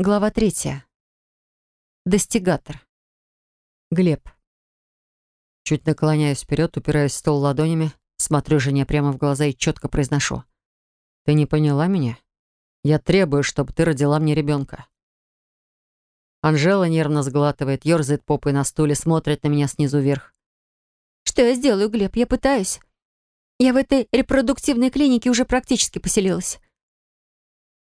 Глава третья. Достигатор. Глеб. Чуть наклоняюсь вперед, упираюсь в стол ладонями, смотрю жене прямо в глаза и четко произношу. «Ты не поняла меня? Я требую, чтобы ты родила мне ребенка». Анжела нервно сглатывает, ерзает попой на стуле, смотрит на меня снизу вверх. «Что я сделаю, Глеб? Я пытаюсь. Я в этой репродуктивной клинике уже практически поселилась.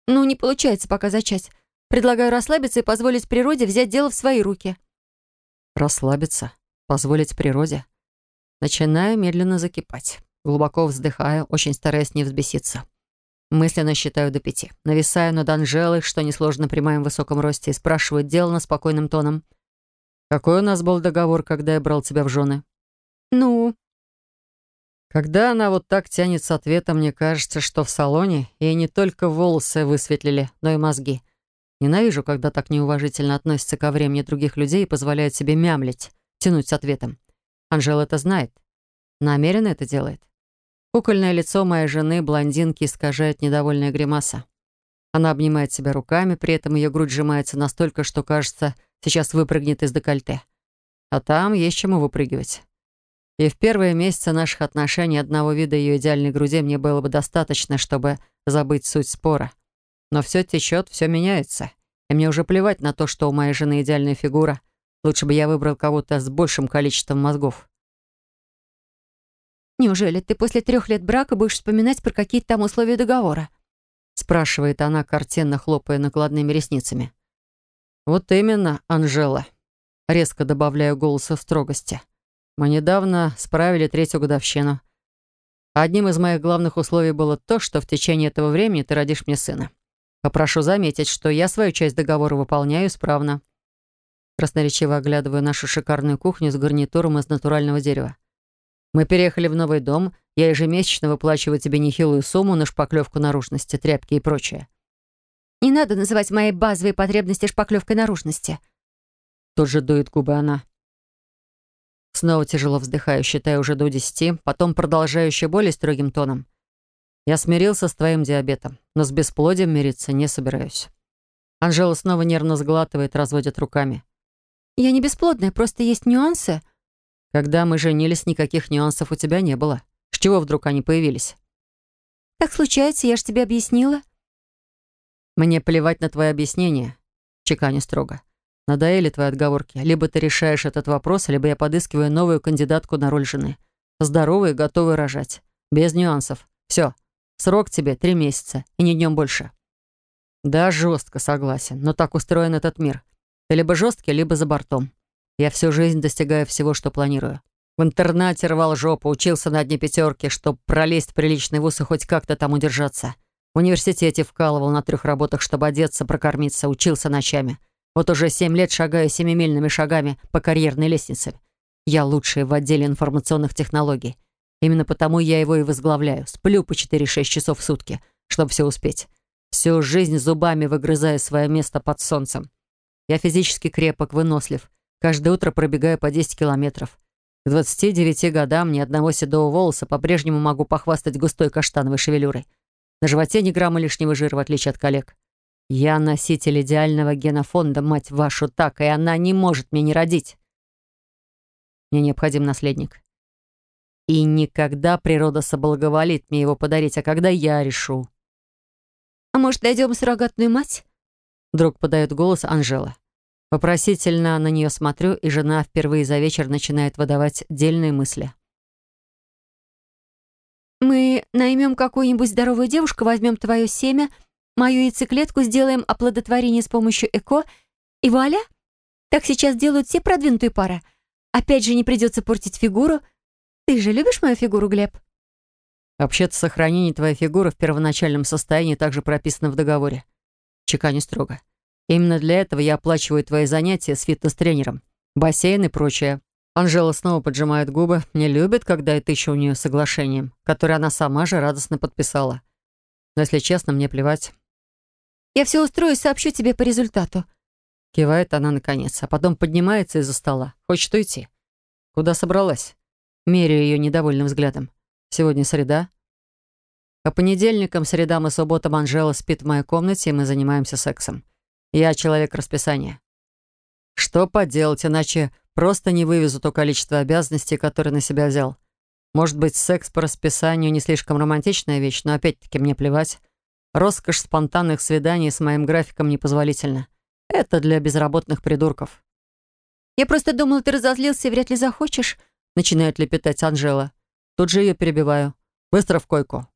Ну, не получается пока зачать. Предлагаю расслабиться и позволить природе взять дело в свои руки. Расслабиться? Позволить природе? Начинаю медленно закипать. Глубоко вздыхаю, очень стараясь не взбеситься. Мысленно считаю до пяти. Нависаю над Анжелой, что несложно при моем высоком росте, и спрашиваю делано спокойным тоном. «Какой у нас был договор, когда я брал тебя в жены?» «Ну?» Когда она вот так тянет с ответом, мне кажется, что в салоне ей не только волосы высветлили, но и мозги. Ненавижу, когда так неуважительно относятся ко времени других людей и позволяют себе мямлить, тянуть с ответом. Анжела это знает. Намеренно это делает. Кукольное лицо моей жены, блондинки, искажает недовольная гримаса. Она обнимает себя руками, при этом ее грудь сжимается настолько, что, кажется, сейчас выпрыгнет из декольте. А там есть чему выпрыгивать. И в первые месяцы наших отношений одного вида ее идеальной груди мне было бы достаточно, чтобы забыть суть спора. Но все течет, все меняется. И мне уже плевать на то, что у моей жены идеальная фигура. Лучше бы я выбрал кого-то с большим количеством мозгов. «Неужели ты после трех лет брака будешь вспоминать про какие-то там условия договора?» спрашивает она, картинно хлопая накладными ресницами. «Вот именно, Анжела», — резко добавляю голоса строгости. «Мы недавно справили третью годовщину. Одним из моих главных условий было то, что в течение этого времени ты родишь мне сына. Попрошу заметить, что я свою часть договора выполняю исправно. Красноречиво оглядываю нашу шикарную кухню с гарнитуром из натурального дерева. Мы переехали в новый дом, я ежемесячно выплачиваю тебе нехилую сумму на шпаклевку наружности, тряпки и прочее. Не надо называть мои базовые потребности шпаклевкой наружности. Тут же дует губы она. Снова тяжело вздыхаю, считая уже до десяти, потом продолжаю еще более строгим тоном. Я смирился с твоим диабетом, но с бесплодием мириться не собираюсь. Анжела снова нервно сглатывает, разводит руками. Я не бесплодная, просто есть нюансы. Когда мы женились, никаких нюансов у тебя не было. С чего вдруг они появились? Так случается, я же тебе объяснила. Мне плевать на твои объяснения, чеканю строго. Надоели твои отговорки. Либо ты решаешь этот вопрос, либо я подыскиваю новую кандидатку на роль жены. Здоровую и готовую рожать. Без нюансов. Все. Срок тебе три месяца, и не днем больше. Да, жестко согласен, но так устроен этот мир. Ты либо жесткий, либо за бортом. Я всю жизнь достигаю всего, что планирую. В интернате рвал жопу, учился на одни пятерки, чтобы пролезть в приличный вуз и хоть как-то там удержаться. В университете вкалывал на трех работах, чтобы одеться, прокормиться, учился ночами. Вот уже семь лет шагаю семимильными шагами по карьерной лестнице. Я лучший в отделе информационных технологий. Именно потому я его и возглавляю. Сплю по 4-6 часов в сутки, чтобы все успеть. Всю жизнь зубами выгрызая свое место под солнцем. Я физически крепок, вынослив. Каждое утро пробегаю по 10 километров. К 29 годам ни одного седого волоса по-прежнему могу похвастать густой каштановой шевелюрой. На животе ни грамма лишнего жира, в отличие от коллег. Я носитель идеального генофонда, мать вашу, так, и она не может мне не родить. Мне необходим наследник. И никогда природа соблаговолит мне его подарить, а когда я решу. «А может, найдем суррогатную мать?» Вдруг подает голос Анжела. Вопросительно на нее смотрю, и жена впервые за вечер начинает выдавать дельные мысли. «Мы наймем какую-нибудь здоровую девушку, возьмем твое семя, мою яйцеклетку, сделаем оплодотворение с помощью ЭКО, и вуаля! Так сейчас делают все продвинутые пары. Опять же, не придется портить фигуру, ты же любишь мою фигуру, Глеб? Вообще-то сохранение твоей фигуры в первоначальном состоянии также прописано в договоре. Чеканю строго. Именно для этого я оплачиваю твои занятия с фитнес-тренером, бассейн и прочее. Анжела снова поджимает губы. Не любит, когда я тычу у нее соглашением, которое она сама же радостно подписала. Но, если честно, мне плевать. «Я все устрою и сообщу тебе по результату». Кивает она наконец, а потом поднимается из-за стола. Хочет уйти. Куда собралась? Меряю ее недовольным взглядом. Сегодня среда. По понедельникам, средам и субботам Анжела спит в моей комнате, и мы занимаемся сексом. Я человек расписания. Что поделать, иначе просто не вывезу то количество обязанностей, которые на себя взял. Может быть, секс по расписанию не слишком романтичная вещь, но опять-таки мне плевать. Роскошь спонтанных свиданий с моим графиком непозволительна. Это для безработных придурков. «Я просто думала, ты разозлился и вряд ли захочешь», начинает лепетать Анжела. Тут же ее перебиваю. Быстро в койку.